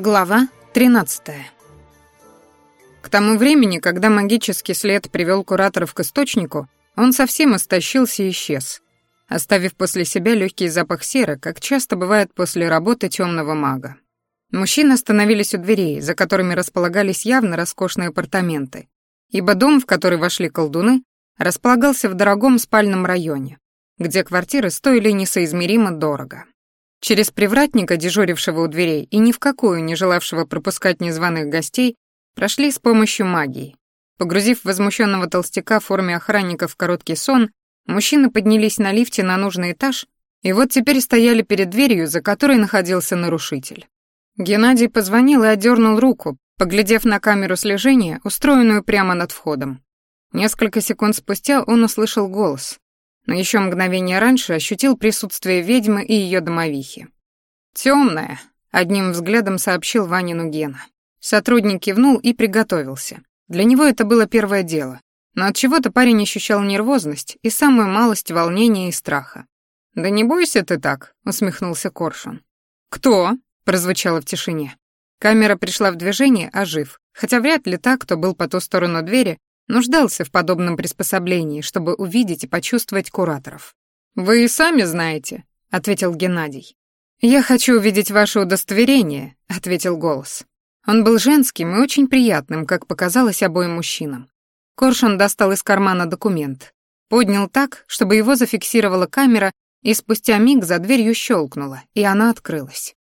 Глава 13. К тому времени, когда магический след привел кураторов к источнику, он совсем истощился и исчез, оставив после себя легкий запах серы, как часто бывает после работы темного мага. Мужчины остановились у дверей, за которыми располагались явно роскошные апартаменты, ибо дом, в который вошли колдуны, располагался в дорогом спальном районе, где квартиры стоили несоизмеримо дорого. Через привратника, дежурившего у дверей и ни в какую не желавшего пропускать незваных гостей, прошли с помощью магии. Погрузив возмущенного толстяка в форме охранника в короткий сон, мужчины поднялись на лифте на нужный этаж и вот теперь стояли перед дверью, за которой находился нарушитель. Геннадий позвонил и отдернул руку, поглядев на камеру слежения, устроенную прямо над входом. Несколько секунд спустя он услышал голос, но еще мгновение раньше ощутил присутствие ведьмы и ее домовихи. «Темная», — одним взглядом сообщил Ванину Гена. Сотрудник кивнул и приготовился. Для него это было первое дело, но от чего то парень ощущал нервозность и самую малость волнения и страха. «Да не бойся ты так», — усмехнулся Коршун. «Кто?» — прозвучало в тишине. Камера пришла в движение, ожив, хотя вряд ли так, кто был по ту сторону двери, нуждался в подобном приспособлении, чтобы увидеть и почувствовать кураторов. «Вы и сами знаете», — ответил Геннадий. «Я хочу увидеть ваше удостоверение», — ответил голос. Он был женским и очень приятным, как показалось обоим мужчинам. Коршун достал из кармана документ, поднял так, чтобы его зафиксировала камера, и спустя миг за дверью щелкнула, и она открылась.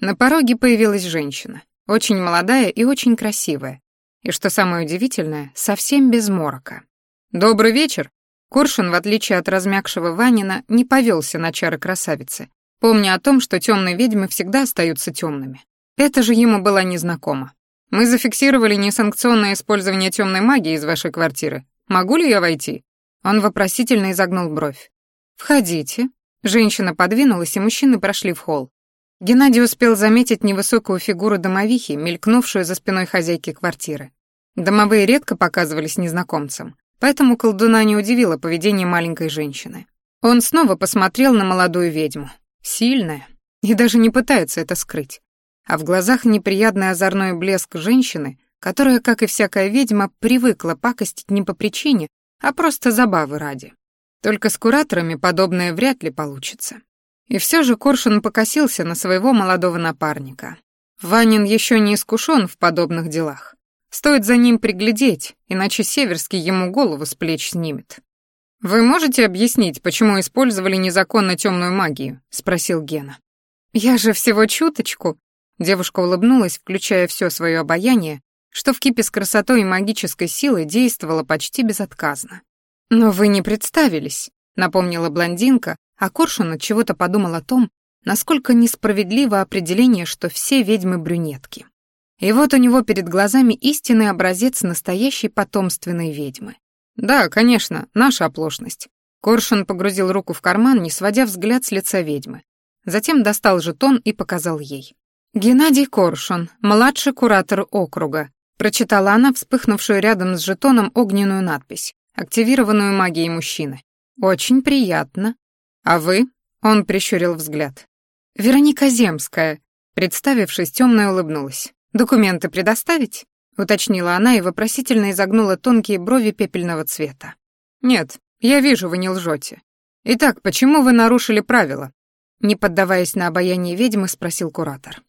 На пороге появилась женщина, очень молодая и очень красивая, и, что самое удивительное, совсем без морока. «Добрый вечер!» Коршун, в отличие от размягшего Ванина, не повелся на чары красавицы, помня о том, что темные ведьмы всегда остаются темными. Это же ему было незнакомо. «Мы зафиксировали несанкционное использование темной магии из вашей квартиры. Могу ли я войти?» Он вопросительно изогнул бровь. «Входите». Женщина подвинулась, и мужчины прошли в холл. Геннадий успел заметить невысокую фигуру домовихи, мелькнувшую за спиной хозяйки квартиры. Домовые редко показывались незнакомцам, поэтому колдуна не удивило поведение маленькой женщины. Он снова посмотрел на молодую ведьму. Сильная. И даже не пытается это скрыть. А в глазах неприятный озорной блеск женщины, которая, как и всякая ведьма, привыкла пакостить не по причине, а просто забавы ради. Только с кураторами подобное вряд ли получится. И все же Коршун покосился на своего молодого напарника. Ванин еще не искушен в подобных делах. Стоит за ним приглядеть, иначе Северский ему голову с плеч снимет. «Вы можете объяснить, почему использовали незаконно темную магию?» — спросил Гена. «Я же всего чуточку», — девушка улыбнулась, включая все свое обаяние, что в кипе с красотой и магической силой действовало почти безотказно. «Но вы не представились», — напомнила блондинка, а Коршун от чего-то подумал о том, насколько несправедливо определение, что все ведьмы брюнетки. И вот у него перед глазами истинный образец настоящей потомственной ведьмы. Да, конечно, наша оплошность. Коршун погрузил руку в карман, не сводя взгляд с лица ведьмы. Затем достал жетон и показал ей. «Геннадий Коршун, младший куратор округа», прочитала она вспыхнувшую рядом с жетоном огненную надпись, активированную магией мужчины. «Очень приятно. А вы?» — он прищурил взгляд. «Вероника Земская», представившись, темная улыбнулась. «Документы предоставить?» — уточнила она и вопросительно изогнула тонкие брови пепельного цвета. «Нет, я вижу, вы не лжете. Итак, почему вы нарушили правила?» Не поддаваясь на обаяние ведьмы, спросил куратор.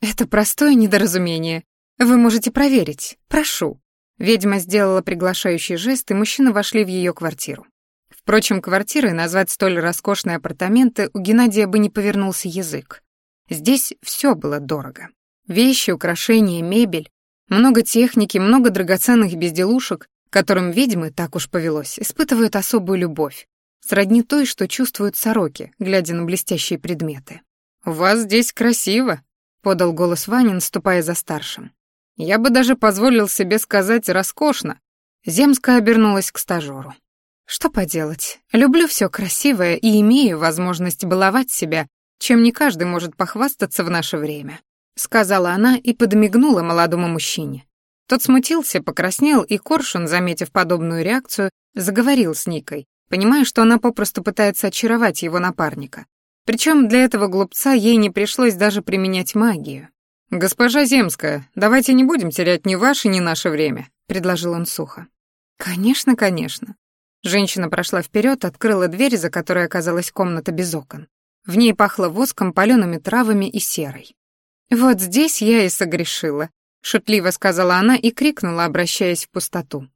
«Это простое недоразумение. Вы можете проверить. Прошу». Ведьма сделала приглашающий жест, и мужчины вошли в ее квартиру. Впрочем, квартирой назвать столь роскошные апартаменты у Геннадия бы не повернулся язык. Здесь все было дорого. Вещи, украшения, мебель, много техники, много драгоценных безделушек, которым ведьмы, так уж повелось, испытывают особую любовь, сродни той, что чувствуют сороки, глядя на блестящие предметы. «У вас здесь красиво», — подал голос Ванин, ступая за старшим. «Я бы даже позволил себе сказать роскошно». Земская обернулась к стажеру. «Что поделать? Люблю все красивое и имею возможность баловать себя, чем не каждый может похвастаться в наше время сказала она и подмигнула молодому мужчине. Тот смутился, покраснел, и Коршун, заметив подобную реакцию, заговорил с Никой, понимая, что она попросту пытается очаровать его напарника. Причем для этого глупца ей не пришлось даже применять магию. «Госпожа Земская, давайте не будем терять ни ваше, ни наше время», — предложил он сухо. «Конечно, конечно». Женщина прошла вперед, открыла дверь, за которой оказалась комната без окон. В ней пахло воском, палёными травами и серой. «Вот здесь я и согрешила», — шутливо сказала она и крикнула, обращаясь в пустоту.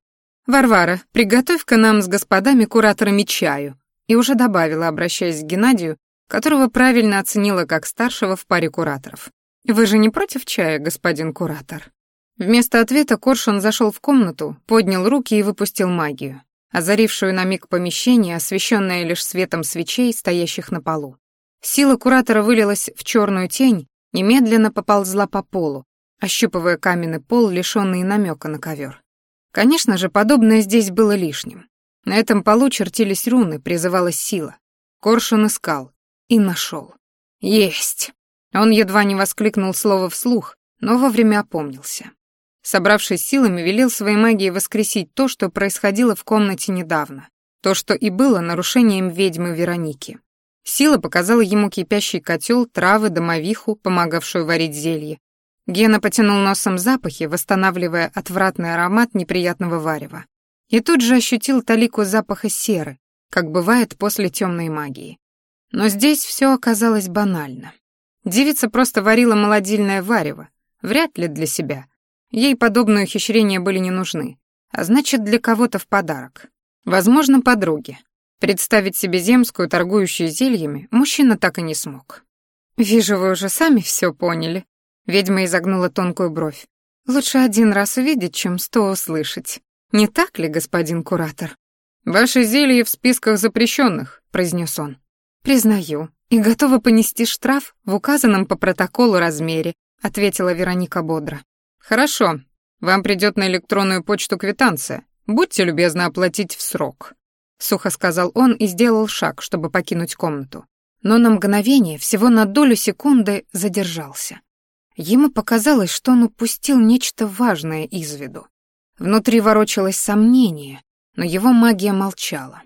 «Варвара, приготовь-ка нам с господами кураторами чаю», и уже добавила, обращаясь к Геннадию, которого правильно оценила как старшего в паре кураторов. «Вы же не против чая, господин куратор?» Вместо ответа Коршун зашел в комнату, поднял руки и выпустил магию, озарившую на миг помещение, освещенное лишь светом свечей, стоящих на полу. Сила куратора вылилась в черную тень, немедленно поползла по полу, ощупывая каменный пол, лишенный намека на ковер. Конечно же, подобное здесь было лишним. На этом полу чертились руны, призывалась сила. Коршун искал и нашел. Есть! Он едва не воскликнул слово вслух, но вовремя опомнился. Собравшись силами, велел своей магии воскресить то, что происходило в комнате недавно, то, что и было нарушением ведьмы Вероники. Сила показала ему кипящий котел, травы, домовиху, помогавшую варить зелье, Гена потянул носом запахи, восстанавливая отвратный аромат неприятного варева. И тут же ощутил талику запаха серы, как бывает после темной магии. Но здесь все оказалось банально. Девица просто варила молодильное варево, вряд ли для себя. Ей подобные ухищрения были не нужны, а значит, для кого-то в подарок. Возможно, подруге. Представить себе земскую, торгующую зельями, мужчина так и не смог. «Вижу, вы уже сами все поняли», Ведьма изогнула тонкую бровь. «Лучше один раз увидеть, чем сто услышать. Не так ли, господин куратор?» «Ваши зелья в списках запрещенных», — произнес он. «Признаю. И готова понести штраф в указанном по протоколу размере», — ответила Вероника бодро. «Хорошо. Вам придет на электронную почту квитанция. Будьте любезны оплатить в срок», — сухо сказал он и сделал шаг, чтобы покинуть комнату. Но на мгновение, всего на долю секунды, задержался. Ему показалось, что он упустил нечто важное из виду. Внутри ворочалось сомнение, но его магия молчала.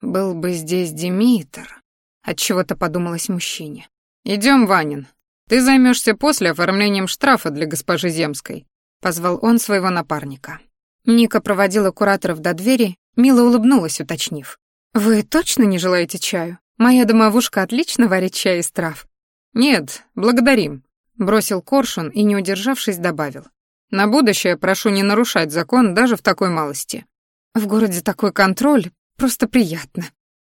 «Был бы здесь Димитр», — отчего-то подумалось мужчине. «Идем, Ванин. Ты займешься после оформлением штрафа для госпожи Земской», — позвал он своего напарника. Ника проводила кураторов до двери, мило улыбнулась, уточнив. «Вы точно не желаете чаю? Моя домовушка отлично варит чай из трав». «Нет, благодарим», Бросил коршун и, не удержавшись, добавил. «На будущее прошу не нарушать закон даже в такой малости. В городе такой контроль, просто приятно».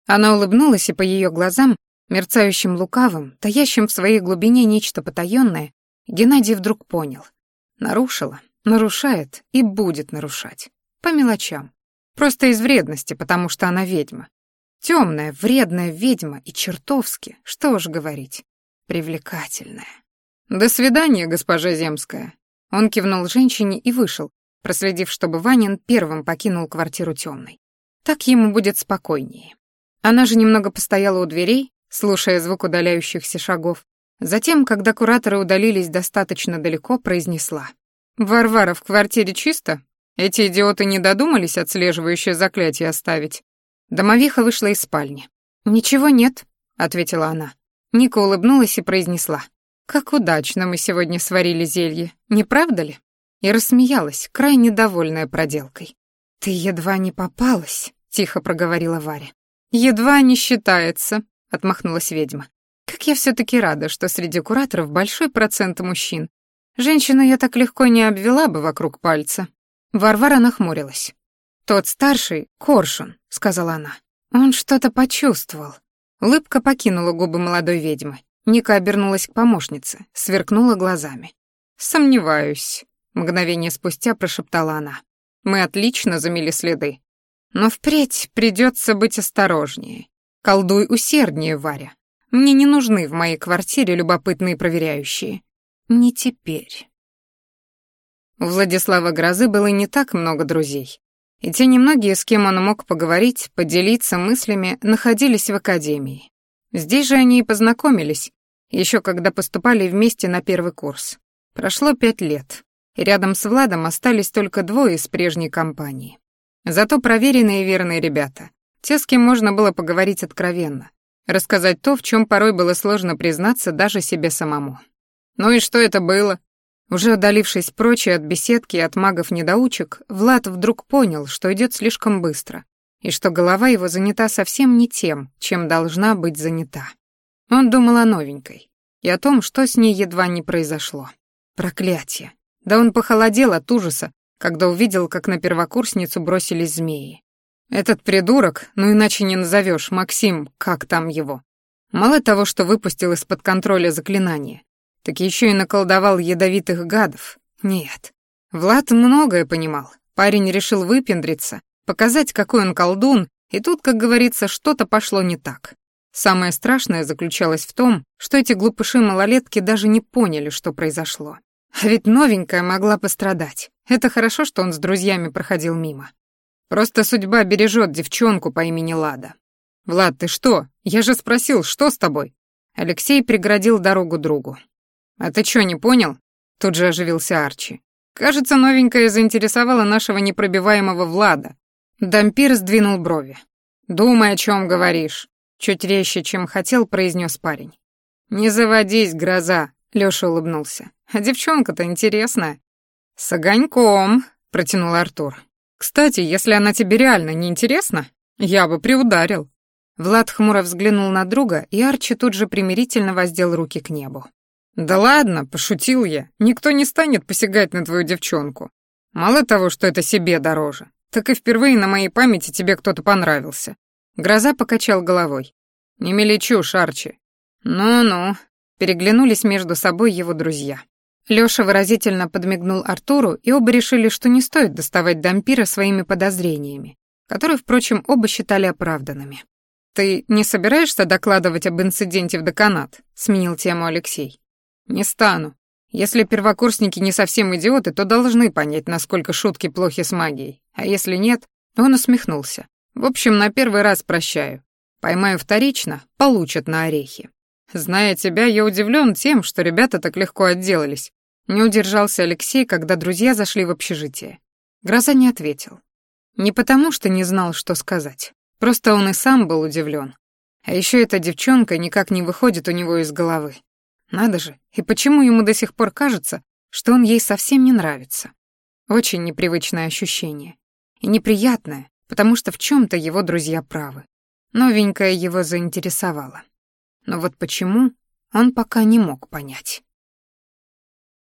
Она улыбнулась, и по ее глазам, мерцающим лукавым, таящим в своей глубине нечто потаённое, Геннадий вдруг понял. Нарушила, нарушает и будет нарушать. По мелочам. Просто из вредности, потому что она ведьма. Темная, вредная ведьма и чертовски, что уж говорить, привлекательная. «До свидания, госпожа Земская». Он кивнул женщине и вышел, проследив, чтобы Ванин первым покинул квартиру темной. Так ему будет спокойнее. Она же немного постояла у дверей, слушая звук удаляющихся шагов. Затем, когда кураторы удалились достаточно далеко, произнесла. «Варвара, в квартире чисто? Эти идиоты не додумались отслеживающее заклятие оставить?» Домовиха вышла из спальни. «Ничего нет», — ответила она. Ника улыбнулась и произнесла. «Как удачно мы сегодня сварили зелье, не правда ли?» И рассмеялась, крайне довольная проделкой. «Ты едва не попалась», — тихо проговорила Варя. «Едва не считается», — отмахнулась ведьма. «Как я все таки рада, что среди кураторов большой процент мужчин. Женщину я так легко не обвела бы вокруг пальца». Варвара нахмурилась. «Тот старший — Коршун», — сказала она. «Он что-то почувствовал». Улыбка покинула губы молодой ведьмы. Ника обернулась к помощнице, сверкнула глазами. «Сомневаюсь», — мгновение спустя прошептала она. «Мы отлично замели следы. Но впредь придется быть осторожнее. Колдуй усерднее, Варя. Мне не нужны в моей квартире любопытные проверяющие. Не теперь». У Владислава Грозы было не так много друзей. И те немногие, с кем он мог поговорить, поделиться мыслями, находились в академии. Здесь же они и познакомились, еще когда поступали вместе на первый курс. Прошло пять лет, и рядом с Владом остались только двое из прежней компании. Зато проверенные и верные ребята, те, с кем можно было поговорить откровенно, рассказать то, в чем порой было сложно признаться даже себе самому. «Ну и что это было?» Уже удалившись прочь от беседки и от магов-недоучек, Влад вдруг понял, что идет слишком быстро, и что голова его занята совсем не тем, чем должна быть занята. Он думал о новенькой и о том, что с ней едва не произошло. Проклятие! Да он похолодел от ужаса, когда увидел, как на первокурсницу бросились змеи. Этот придурок, ну иначе не назовешь, Максим, как там его. Мало того, что выпустил из-под контроля заклинание, так еще и наколдовал ядовитых гадов. Нет. Влад многое понимал. Парень решил выпендриться, показать, какой он колдун, и тут, как говорится, что-то пошло не так. Самое страшное заключалось в том, что эти глупыши-малолетки даже не поняли, что произошло. А ведь новенькая могла пострадать. Это хорошо, что он с друзьями проходил мимо. Просто судьба бережет девчонку по имени Лада. «Влад, ты что? Я же спросил, что с тобой?» Алексей преградил дорогу другу. «А ты что, не понял?» Тут же оживился Арчи. «Кажется, новенькая заинтересовала нашего непробиваемого Влада». Дампир сдвинул брови. «Думай, о чем говоришь», — чуть резче, чем хотел, произнес парень. «Не заводись, гроза», — Лёша улыбнулся. «А девчонка-то интересная». «С огоньком», — протянул Артур. «Кстати, если она тебе реально не интересна, я бы приударил». Влад хмуро взглянул на друга, и Арчи тут же примирительно воздел руки к небу. «Да ладно, пошутил я. Никто не станет посягать на твою девчонку. Мало того, что это себе дороже, так и впервые на моей памяти тебе кто-то понравился». Гроза покачал головой. «Не мели чушь, Арчи». «Ну-ну», — переглянулись между собой его друзья. Лёша выразительно подмигнул Артуру, и оба решили, что не стоит доставать Дампира своими подозрениями, которые, впрочем, оба считали оправданными. «Ты не собираешься докладывать об инциденте в деканат?» — сменил тему Алексей. «Не стану. Если первокурсники не совсем идиоты, то должны понять, насколько шутки плохи с магией. А если нет, он усмехнулся. В общем, на первый раз прощаю. Поймаю вторично, получат на орехи. Зная тебя, я удивлен тем, что ребята так легко отделались. Не удержался Алексей, когда друзья зашли в общежитие. Гроза не ответил. Не потому, что не знал, что сказать. Просто он и сам был удивлен. А еще эта девчонка никак не выходит у него из головы. Надо же, и почему ему до сих пор кажется, что он ей совсем не нравится? Очень непривычное ощущение. И неприятное, потому что в чем то его друзья правы. Новенькая его заинтересовала. Но вот почему, он пока не мог понять.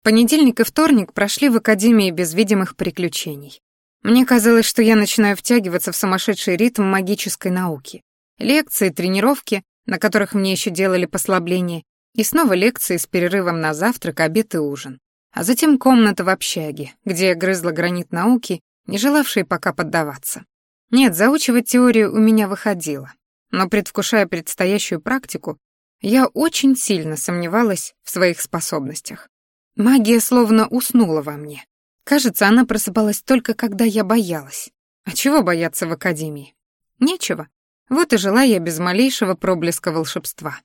Понедельник и вторник прошли в академии без видимых приключений. Мне казалось, что я начинаю втягиваться в сумасшедший ритм магической науки. Лекции, тренировки, на которых мне еще делали послабления, и снова лекции с перерывом на завтрак, обед и ужин. А затем комната в общаге, где я грызла гранит науки, не желавшей пока поддаваться. Нет, заучивать теорию у меня выходило. Но, предвкушая предстоящую практику, я очень сильно сомневалась в своих способностях. Магия словно уснула во мне. Кажется, она просыпалась только когда я боялась. А чего бояться в академии? Нечего. Вот и жила я без малейшего проблеска волшебства.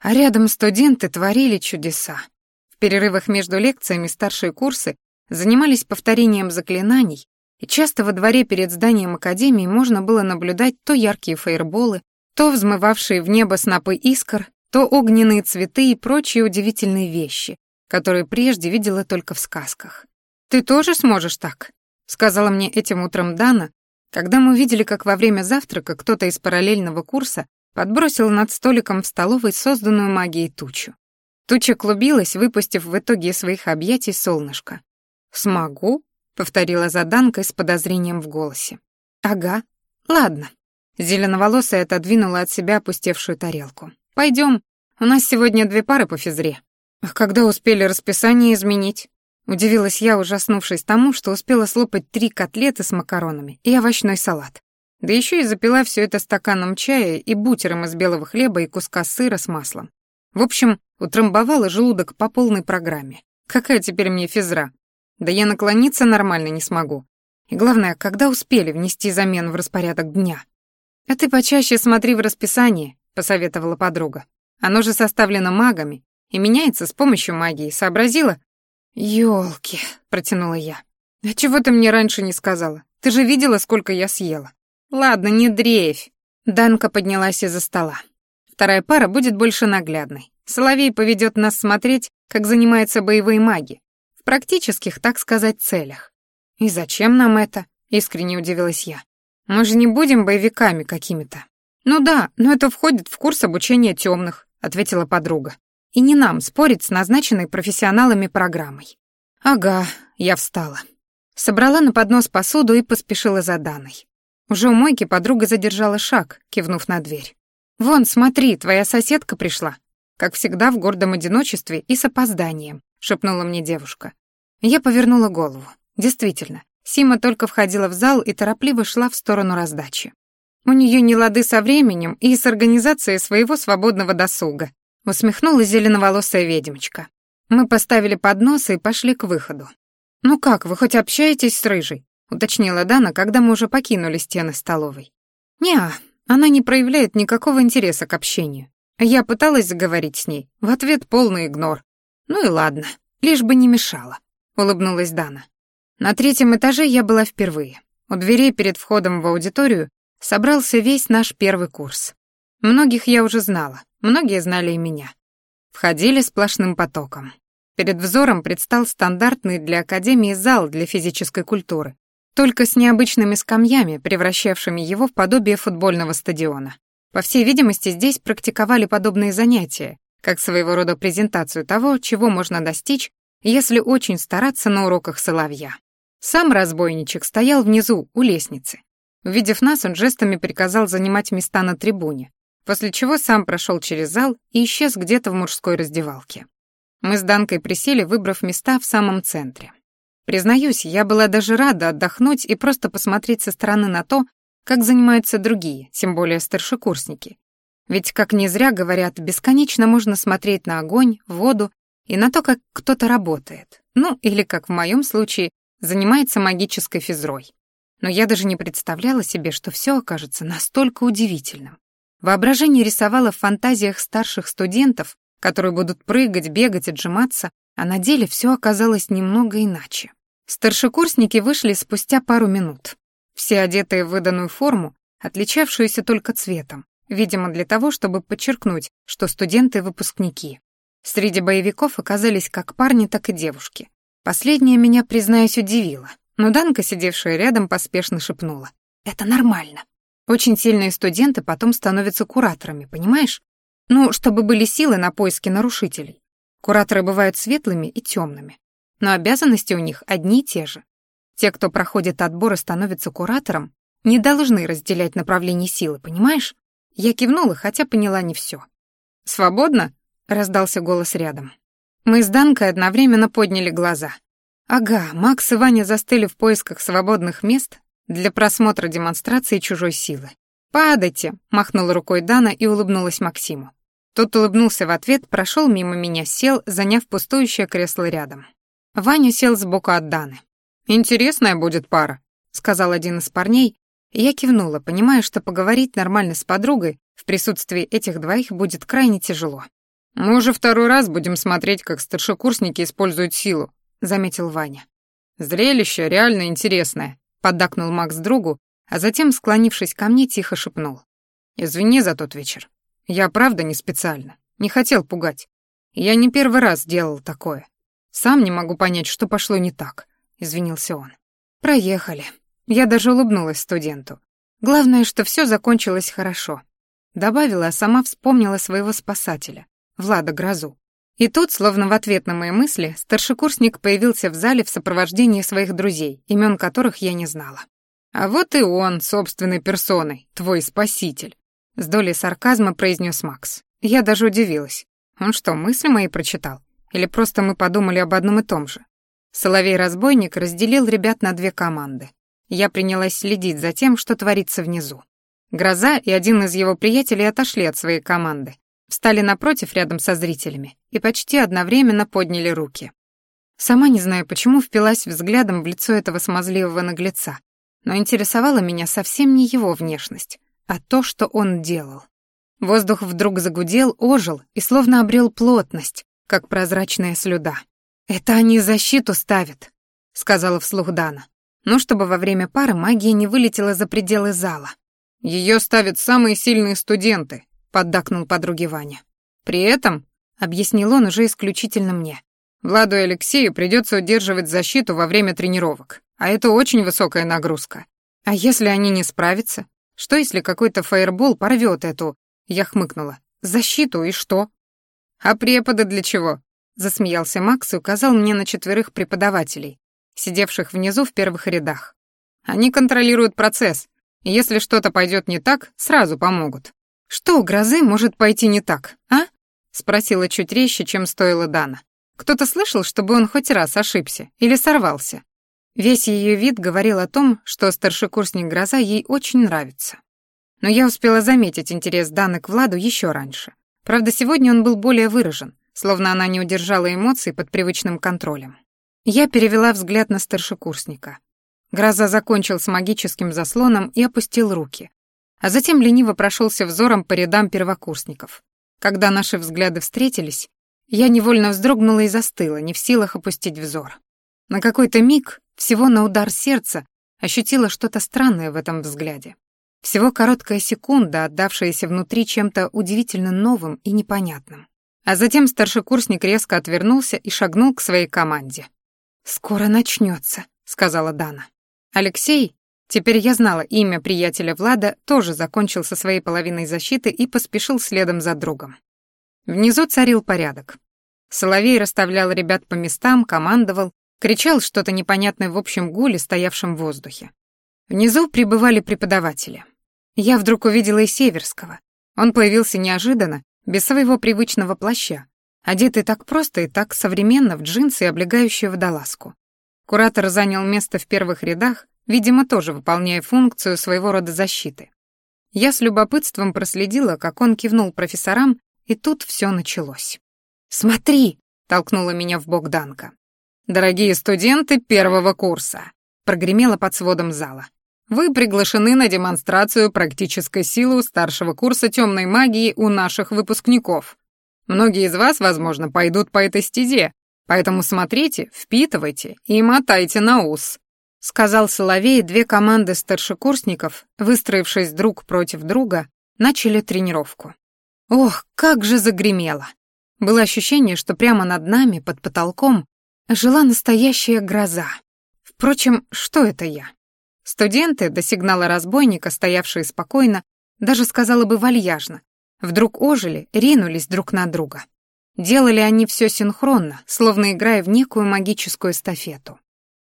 А рядом студенты творили чудеса. В перерывах между лекциями старшие курсы занимались повторением заклинаний, и часто во дворе перед зданием академии можно было наблюдать то яркие фейерболы, то взмывавшие в небо снопы искр, то огненные цветы и прочие удивительные вещи, которые прежде видела только в сказках. «Ты тоже сможешь так?» — сказала мне этим утром Дана, когда мы увидели, как во время завтрака кто-то из параллельного курса подбросил над столиком в столовой созданную магией тучу. Туча клубилась, выпустив в итоге своих объятий солнышко. «Смогу?» — повторила заданка с подозрением в голосе. «Ага. Ладно». Зеленоволосая отодвинула от себя опустевшую тарелку. Пойдем. У нас сегодня две пары по физре». «А когда успели расписание изменить?» Удивилась я, ужаснувшись тому, что успела слопать три котлеты с макаронами и овощной салат. Да еще и запила все это стаканом чая и бутером из белого хлеба и куска сыра с маслом. В общем, утрамбовала желудок по полной программе. Какая теперь мне физра? Да я наклониться нормально не смогу. И главное, когда успели внести замену в распорядок дня? А ты почаще смотри в расписание, посоветовала подруга. Оно же составлено магами и меняется с помощью магии, сообразила? Ёлки, протянула я. А чего ты мне раньше не сказала? Ты же видела, сколько я съела. «Ладно, не дрейфь». Данка поднялась из-за стола. «Вторая пара будет больше наглядной. Соловей поведет нас смотреть, как занимаются боевые маги. В практических, так сказать, целях. «И зачем нам это?» — искренне удивилась я. «Мы же не будем боевиками какими-то». «Ну да, но это входит в курс обучения темных», — ответила подруга. «И не нам спорить с назначенной профессионалами программой». «Ага», — я встала. Собрала на поднос посуду и поспешила за Даной. Уже у мойки подруга задержала шаг, кивнув на дверь. «Вон, смотри, твоя соседка пришла». Как всегда, в гордом одиночестве и с опозданием, шепнула мне девушка. Я повернула голову. Действительно, Сима только входила в зал и торопливо шла в сторону раздачи. У нее не лады со временем и с организацией своего свободного досуга, усмехнулась зеленоволосая ведьмочка. Мы поставили подносы и пошли к выходу. «Ну как, вы хоть общаетесь с Рыжей?» — уточнила Дана, когда мы уже покинули стены столовой. «Не, она не проявляет никакого интереса к общению. Я пыталась заговорить с ней, в ответ полный игнор. Ну и ладно, лишь бы не мешала», — улыбнулась Дана. На третьем этаже я была впервые. У дверей перед входом в аудиторию собрался весь наш первый курс. Многих я уже знала, многие знали и меня. Входили сплошным потоком. Перед взором предстал стандартный для Академии зал для физической культуры, только с необычными скамьями, превращавшими его в подобие футбольного стадиона. По всей видимости, здесь практиковали подобные занятия, как своего рода презентацию того, чего можно достичь, если очень стараться на уроках соловья. Сам разбойничек стоял внизу, у лестницы. Увидев нас, он жестами приказал занимать места на трибуне, после чего сам прошел через зал и исчез где-то в мужской раздевалке. Мы с Данкой присели, выбрав места в самом центре. Признаюсь, я была даже рада отдохнуть и просто посмотреть со стороны на то, как занимаются другие, тем более старшекурсники. Ведь, как не зря говорят, бесконечно можно смотреть на огонь, воду и на то, как кто-то работает. Ну, или, как в моем случае, занимается магической физрой. Но я даже не представляла себе, что все окажется настолько удивительным. Воображение рисовало в фантазиях старших студентов которые будут прыгать, бегать, отжиматься, а на деле все оказалось немного иначе. Старшекурсники вышли спустя пару минут, все одетые в выданную форму, отличавшуюся только цветом, видимо, для того, чтобы подчеркнуть, что студенты-выпускники. Среди боевиков оказались как парни, так и девушки. Последнее меня, признаюсь, удивило, но Данка, сидевшая рядом, поспешно шепнула. «Это нормально. Очень сильные студенты потом становятся кураторами, понимаешь? Ну, чтобы были силы на поиски нарушителей. Кураторы бывают светлыми и темными, но обязанности у них одни и те же. Те, кто проходит отбор и становится куратором, не должны разделять направление силы, понимаешь? Я кивнула, хотя поняла не все. «Свободно?» — раздался голос рядом. Мы с Данкой одновременно подняли глаза. Ага, Макс и Ваня застыли в поисках свободных мест для просмотра демонстрации чужой силы. «Падайте!» — махнула рукой Дана и улыбнулась Максиму. Тот улыбнулся в ответ, прошел мимо меня, сел, заняв пустующее кресло рядом. Ваня сел сбоку от Даны. «Интересная будет пара», — сказал один из парней, я кивнула, понимая, что поговорить нормально с подругой в присутствии этих двоих будет крайне тяжело. «Мы уже второй раз будем смотреть, как старшекурсники используют силу», — заметил Ваня. «Зрелище реально интересное», — поддакнул Макс другу, а затем, склонившись ко мне, тихо шепнул. «Извини за тот вечер. Я правда не специально, не хотел пугать. Я не первый раз делал такое. Сам не могу понять, что пошло не так, извинился он. Проехали. Я даже улыбнулась студенту. Главное, что все закончилось хорошо. Добавила, а сама вспомнила своего спасателя, Влада Грозу. И тут, словно в ответ на мои мысли, старшекурсник появился в зале в сопровождении своих друзей, имен которых я не знала. А вот и он, собственной персоной, твой спаситель. С долей сарказма произнес Макс. Я даже удивилась. Он что, мысли мои прочитал? Или просто мы подумали об одном и том же? Соловей-разбойник разделил ребят на две команды. Я принялась следить за тем, что творится внизу. Гроза и один из его приятелей отошли от своей команды, встали напротив рядом со зрителями и почти одновременно подняли руки. Сама не знаю, почему впилась взглядом в лицо этого смазливого наглеца, но интересовала меня совсем не его внешность, а то, что он делал. Воздух вдруг загудел, ожил и словно обрел плотность, как прозрачная слюда. «Это они защиту ставят», — сказала вслух Дана. «Ну, чтобы во время пары магия не вылетела за пределы зала». «Ее ставят самые сильные студенты», — поддакнул подруге Ваня. «При этом», — объяснил он уже исключительно мне, Владу и Алексею придется удерживать защиту во время тренировок, а это очень высокая нагрузка. А если они не справятся? Что если какой-то фаербол порвет эту, я хмыкнула, защиту и что? А преподы для чего? Засмеялся Макс и указал мне на четверых преподавателей, сидевших внизу в первых рядах. Они контролируют процесс, и если что-то пойдет не так, сразу помогут. Что у грозы может пойти не так, а? Спросила чуть резче, чем стоило Дана. Кто-то слышал, чтобы он хоть раз ошибся или сорвался? Весь ее вид говорил о том, что старшекурсник Гроза ей очень нравится. Но я успела заметить интерес Даны к Владу еще раньше. Правда, сегодня он был более выражен, словно она не удержала эмоций под привычным контролем. Я перевела взгляд на старшекурсника. Гроза закончил с магическим заслоном и опустил руки. А затем лениво прошелся взором по рядам первокурсников. Когда наши взгляды встретились, я невольно вздрогнула и застыла, не в силах опустить взор. На какой-то миг всего на удар сердца ощутила что-то странное в этом взгляде. Всего короткая секунда, отдавшаяся внутри чем-то удивительно новым и непонятным. А затем старшекурсник резко отвернулся и шагнул к своей команде. «Скоро начнется», — сказала Дана. Алексей, теперь я знала имя приятеля Влада, тоже закончил со своей половиной защиты и поспешил следом за другом. Внизу царил порядок. Соловей расставлял ребят по местам, командовал, Кричал что-то непонятное в общем гуле, стоявшем в воздухе. Внизу прибывали преподаватели. Я вдруг увидела и Северского. Он появился неожиданно, без своего привычного плаща, одетый так просто и так современно в джинсы и облегающую водолазку. Куратор занял место в первых рядах, видимо, тоже выполняя функцию своего рода защиты. Я с любопытством проследила, как он кивнул профессорам, и тут все началось. «Смотри!» — толкнула меня в бок Данка. «Дорогие студенты первого курса», — прогремело под сводом зала. «Вы приглашены на демонстрацию практической силы у старшего курса темной магии у наших выпускников. Многие из вас, возможно, пойдут по этой стезе, поэтому смотрите, впитывайте и мотайте на ус», — сказал Соловей, две команды старшекурсников, выстроившись друг против друга, начали тренировку. Ох, как же загремело! Было ощущение, что прямо над нами, под потолком, жила настоящая гроза. Впрочем, что это я? Студенты, до сигнала разбойника, стоявшие спокойно, даже сказала бы вальяжно, вдруг ожили, ринулись друг на друга. Делали они все синхронно, словно играя в некую магическую эстафету.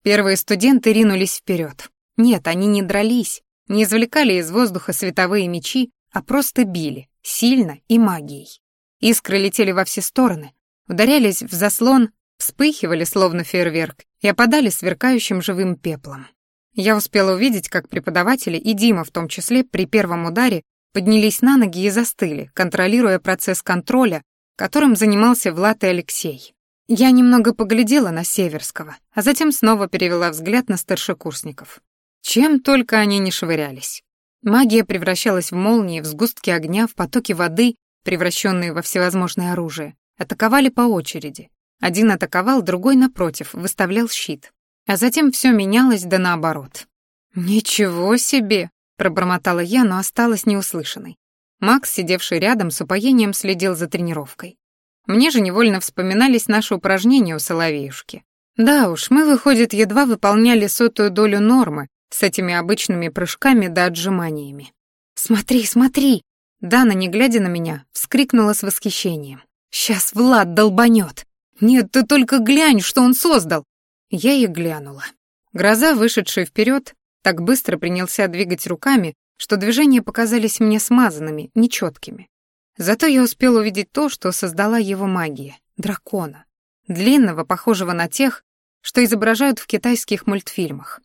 Первые студенты ринулись вперед. Нет, они не дрались, не извлекали из воздуха световые мечи, а просто били, сильно и магией. Искры летели во все стороны, ударялись в заслон вспыхивали, словно фейерверк, и опадали сверкающим живым пеплом. Я успела увидеть, как преподаватели, и Дима в том числе, при первом ударе поднялись на ноги и застыли, контролируя процесс контроля, которым занимался Влад и Алексей. Я немного поглядела на Северского, а затем снова перевела взгляд на старшекурсников. Чем только они не швырялись. Магия превращалась в молнии, в сгустки огня, в потоки воды, превращенные во всевозможное оружие, атаковали по очереди. Один атаковал, другой, напротив, выставлял щит. А затем все менялось да наоборот. «Ничего себе!» — пробормотала я, но осталась неуслышанной. Макс, сидевший рядом, с упоением следил за тренировкой. Мне же невольно вспоминались наши упражнения у Соловеюшки. Да уж, мы, выходит, едва выполняли сотую долю нормы с этими обычными прыжками да отжиманиями. «Смотри, смотри!» Дана, не глядя на меня, вскрикнула с восхищением. «Сейчас Влад долбанет!» «Нет, ты только глянь, что он создал!» Я и глянула. Гроза, вышедшая вперед, так быстро принялся двигать руками, что движения показались мне смазанными, нечеткими. Зато я успел увидеть то, что создала его магия — дракона. Длинного, похожего на тех, что изображают в китайских мультфильмах.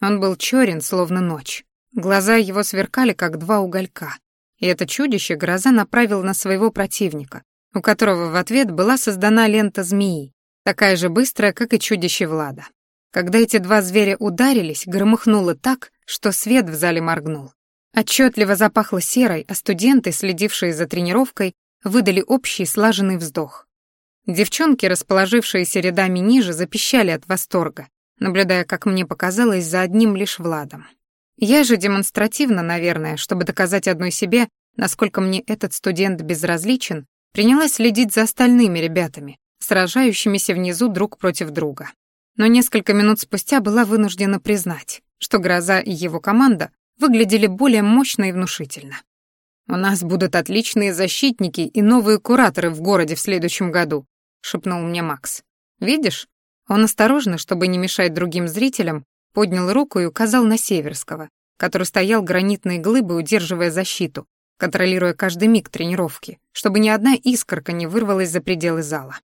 Он был черен, словно ночь. Глаза его сверкали, как два уголька. И это чудище гроза направил на своего противника, у которого в ответ была создана лента змеи, такая же быстрая, как и чудище Влада. Когда эти два зверя ударились, громыхнуло так, что свет в зале моргнул. Отчетливо запахло серой, а студенты, следившие за тренировкой, выдали общий слаженный вздох. Девчонки, расположившиеся рядами ниже, запищали от восторга, наблюдая, как мне показалось, за одним лишь Владом. Я же демонстративно, наверное, чтобы доказать одной себе, насколько мне этот студент безразличен, Принялась следить за остальными ребятами, сражающимися внизу друг против друга. Но несколько минут спустя была вынуждена признать, что Гроза и его команда выглядели более мощно и внушительно. «У нас будут отличные защитники и новые кураторы в городе в следующем году», — шепнул мне Макс. «Видишь?» Он осторожно, чтобы не мешать другим зрителям, поднял руку и указал на Северского, который стоял гранитной глыбой, удерживая защиту, контролируя каждый миг тренировки, чтобы ни одна искорка не вырвалась за пределы зала.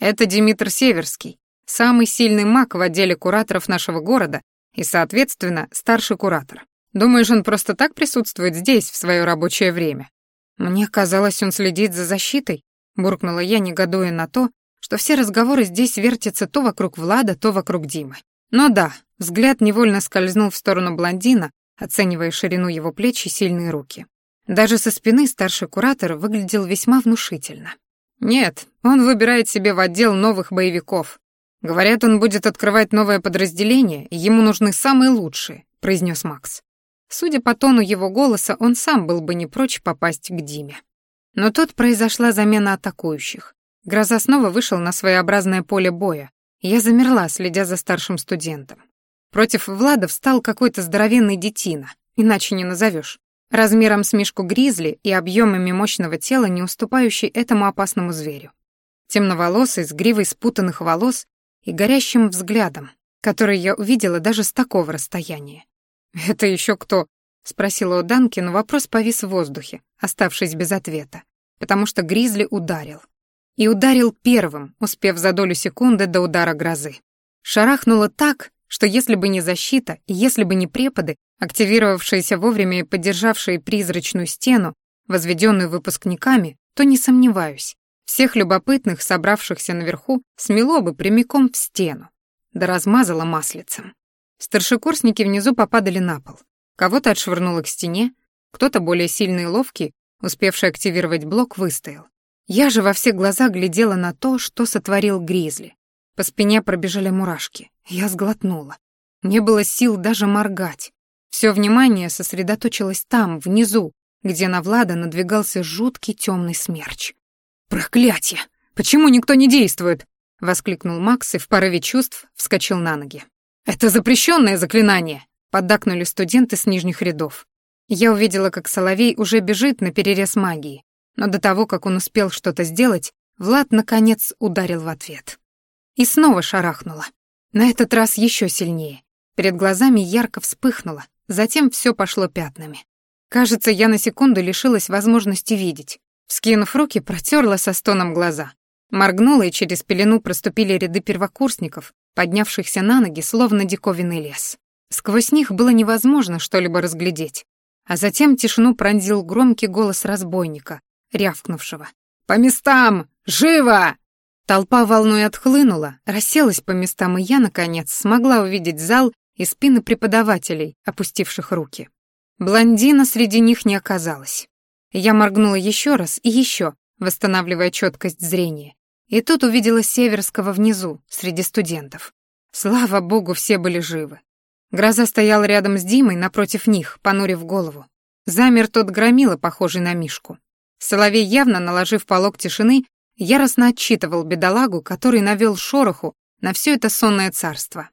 «Это Димитр Северский, самый сильный маг в отделе кураторов нашего города и, соответственно, старший куратор. Думаешь, он просто так присутствует здесь в свое рабочее время? Мне казалось, он следит за защитой, буркнула я, негодуя на то, что все разговоры здесь вертятся то вокруг Влада, то вокруг Димы. Но да, взгляд невольно скользнул в сторону блондина, оценивая ширину его плеч и сильные руки. Даже со спины старший куратор выглядел весьма внушительно. Нет, он выбирает себе в отдел новых боевиков. Говорят, он будет открывать новое подразделение, и ему нужны самые лучшие, произнес Макс. Судя по тону его голоса, он сам был бы не прочь попасть к Диме. Но тут произошла замена атакующих. Гроза снова вышел на своеобразное поле боя, я замерла, следя за старшим студентом. Против Влада встал какой-то здоровенный детина, иначе не назовешь, размером с мишку гризли и объемами мощного тела, не уступающий этому опасному зверю. Темноволосый, с гривой спутанных волос и горящим взглядом, который я увидела даже с такого расстояния. «Это еще кто?» — спросила у Данки, но вопрос повис в воздухе, оставшись без ответа, потому что Гризли ударил. И ударил первым, успев за долю секунды до удара грозы. Шарахнуло так, что если бы не защита и если бы не преподы, активировавшиеся вовремя и поддержавшие призрачную стену, возведенную выпускниками, то не сомневаюсь, всех любопытных, собравшихся наверху, смело бы прямиком в стену, да размазало маслицем. Старшекурсники внизу попадали на пол. Кого-то отшвырнуло к стене, кто-то более сильный и ловкий, успевший активировать блок, выстоял. Я же во все глаза глядела на то, что сотворил Гризли. По спине пробежали мурашки. Я сглотнула. Не было сил даже моргать. Все внимание сосредоточилось там, внизу, где на Влада надвигался жуткий темный смерч. «Проклятие! Почему никто не действует?» — воскликнул Макс и в порыве чувств вскочил на ноги. «Это запрещенное заклинание!» — поддакнули студенты с нижних рядов. Я увидела, как Соловей уже бежит на перерез магии, но до того, как он успел что-то сделать, Влад, наконец, ударил в ответ. И снова шарахнуло. На этот раз еще сильнее. Перед глазами ярко вспыхнуло, затем все пошло пятнами. Кажется, я на секунду лишилась возможности видеть. Вскинув руки, протерла со стоном глаза. Моргнула, и через пелену проступили ряды первокурсников, поднявшихся на ноги, словно диковинный лес. Сквозь них было невозможно что-либо разглядеть. А затем тишину пронзил громкий голос разбойника, рявкнувшего. «По местам! Живо!» Толпа волной отхлынула, расселась по местам, и я, наконец, смогла увидеть зал и спины преподавателей, опустивших руки. Блондина среди них не оказалось. Я моргнула еще раз и еще, восстанавливая четкость зрения, и тут увидела Северского внизу, среди студентов. Слава богу, все были живы. Гроза стоял рядом с Димой, напротив них, понурив голову. Замер тот громила, похожий на Мишку. Соловей, явно наложив полог тишины, яростно отчитывал бедолагу, который навел шороху на все это сонное царство.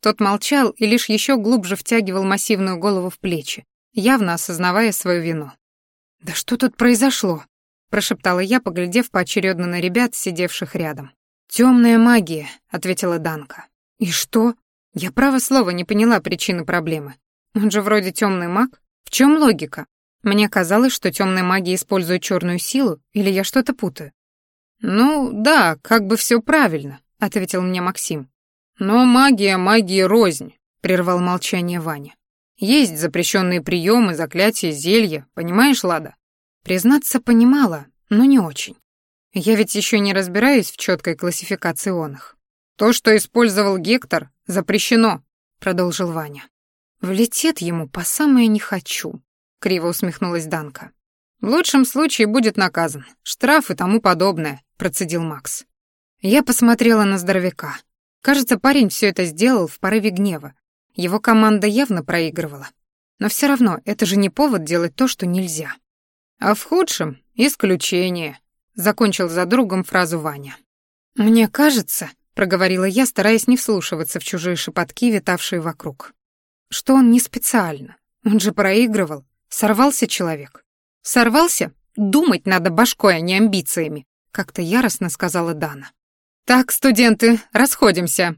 Тот молчал и лишь еще глубже втягивал массивную голову в плечи, явно осознавая свою вину. «Да что тут произошло?» прошептала я, поглядев поочередно на ребят, сидевших рядом. Темная магия», — ответила Данка. «И что?» Я право слова не поняла причины проблемы. Он же вроде темный маг. В чем логика? Мне казалось, что темная магия использует черную силу, или я что-то путаю. Ну, да, как бы все правильно, ответил мне Максим. Но магия магии рознь, прервал молчание Ваня. Есть запрещенные приемы, заклятия, зелья, понимаешь, Лада? Признаться, понимала, но не очень. Я ведь еще не разбираюсь в четкой классификации он их. То, что использовал Гектор, запрещено, продолжил Ваня. Влетет ему по самое не хочу, криво усмехнулась Данка. В лучшем случае будет наказан, штраф и тому подобное, процедил Макс. Я посмотрела на здоровяка. Кажется, парень все это сделал в порыве гнева. Его команда явно проигрывала. Но все равно это же не повод делать то, что нельзя. А в худшем — исключение», — закончил за другом фразу Ваня. «Мне кажется», — проговорила я, стараясь не вслушиваться в чужие шепотки, витавшие вокруг, «что он не специально. Он же проигрывал. Сорвался человек». «Сорвался? Думать надо башкой, а не амбициями», — как-то яростно сказала Дана. «Так, студенты, расходимся».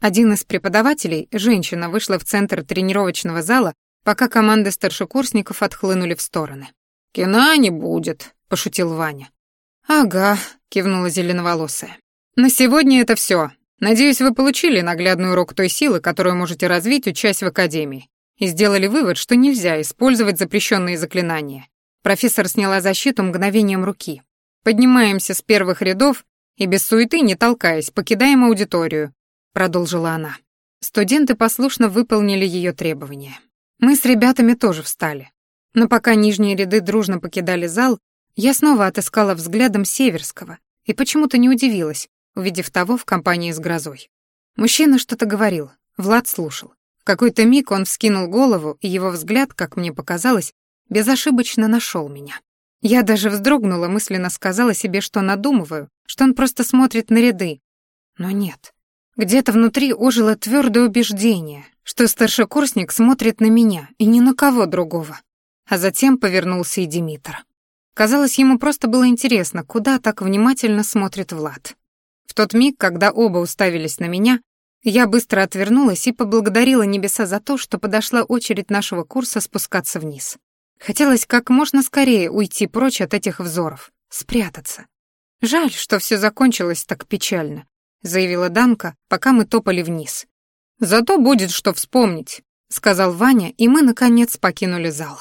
Один из преподавателей, женщина, вышла в центр тренировочного зала, пока команды старшекурсников отхлынули в стороны. «Кино не будет», — пошутил Ваня. «Ага», — кивнула зеленоволосая. «На сегодня это все. Надеюсь, вы получили наглядный урок той силы, которую можете развить, учась в академии, и сделали вывод, что нельзя использовать запрещенные заклинания. Профессор сняла защиту мгновением руки. Поднимаемся с первых рядов и без суеты, не толкаясь, покидаем аудиторию, продолжила она. Студенты послушно выполнили ее требования. Мы с ребятами тоже встали. Но пока нижние ряды дружно покидали зал, я снова отыскала взглядом Северского и почему-то не удивилась, увидев того в компании с грозой. Мужчина что-то говорил, Влад слушал. В какой-то миг он вскинул голову, и его взгляд, как мне показалось, безошибочно нашел меня. Я даже вздрогнула, мысленно сказала себе, что надумываю, что он просто смотрит на ряды. Но нет. Где-то внутри ожило твердое убеждение, что старшекурсник смотрит на меня и ни на кого другого. А затем повернулся и Димитр. Казалось, ему просто было интересно, куда так внимательно смотрит Влад. В тот миг, когда оба уставились на меня, я быстро отвернулась и поблагодарила небеса за то, что подошла очередь нашего курса спускаться вниз. Хотелось как можно скорее уйти прочь от этих взоров, спрятаться. Жаль, что все закончилось так печально, заявила Данка, пока мы топали вниз. Зато будет что вспомнить, сказал Ваня, и мы наконец покинули зал.